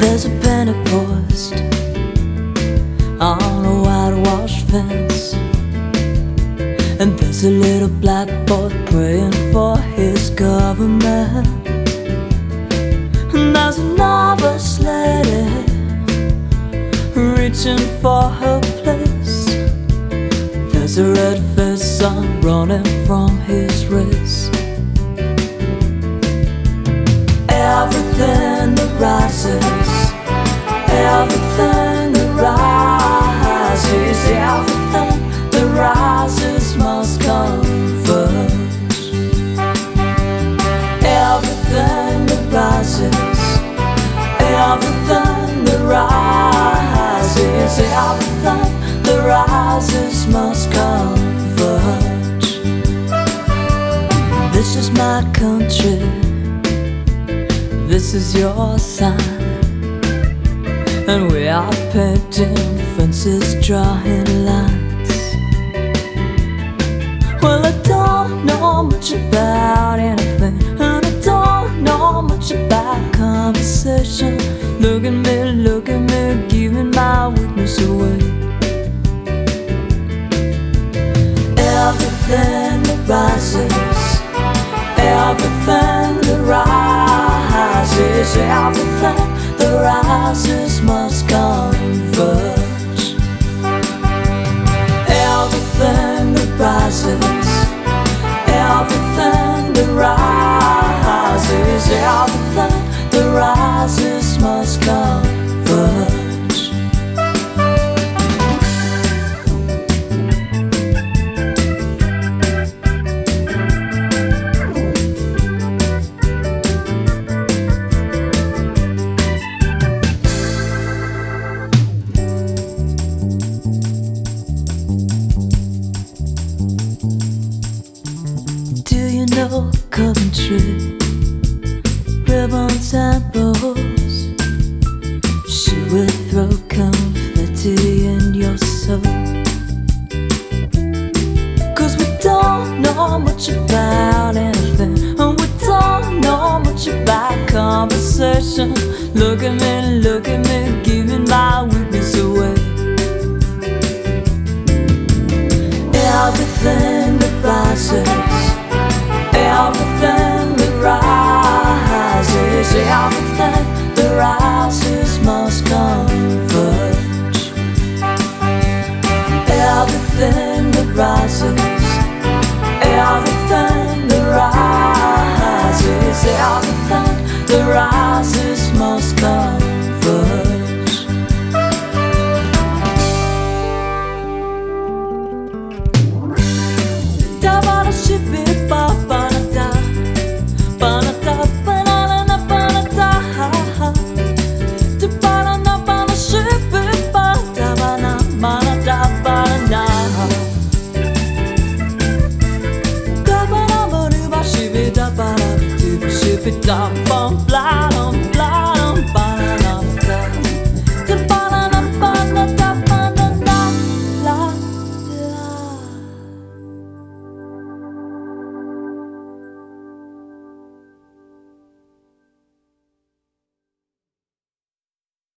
There's a penny post on a whitewashed fence, and there's a little black boy praying for his government. And there's a novice lady reaching for her place. There's a red-faced son running from his race. Rises, everything that rises must first. This is my country. This is your sign. And we are painting fences, drawing lines. Well, I don't know much about anything, and I don't know much about conversation. Rises, everything that rises must Do you know Coventry? Ribbons and bows. She will throw confetti in your soul. Cause we don't know much about anything, and we don't know much about conversation. Look at me, look at me, giving da ba da do ba da ba fly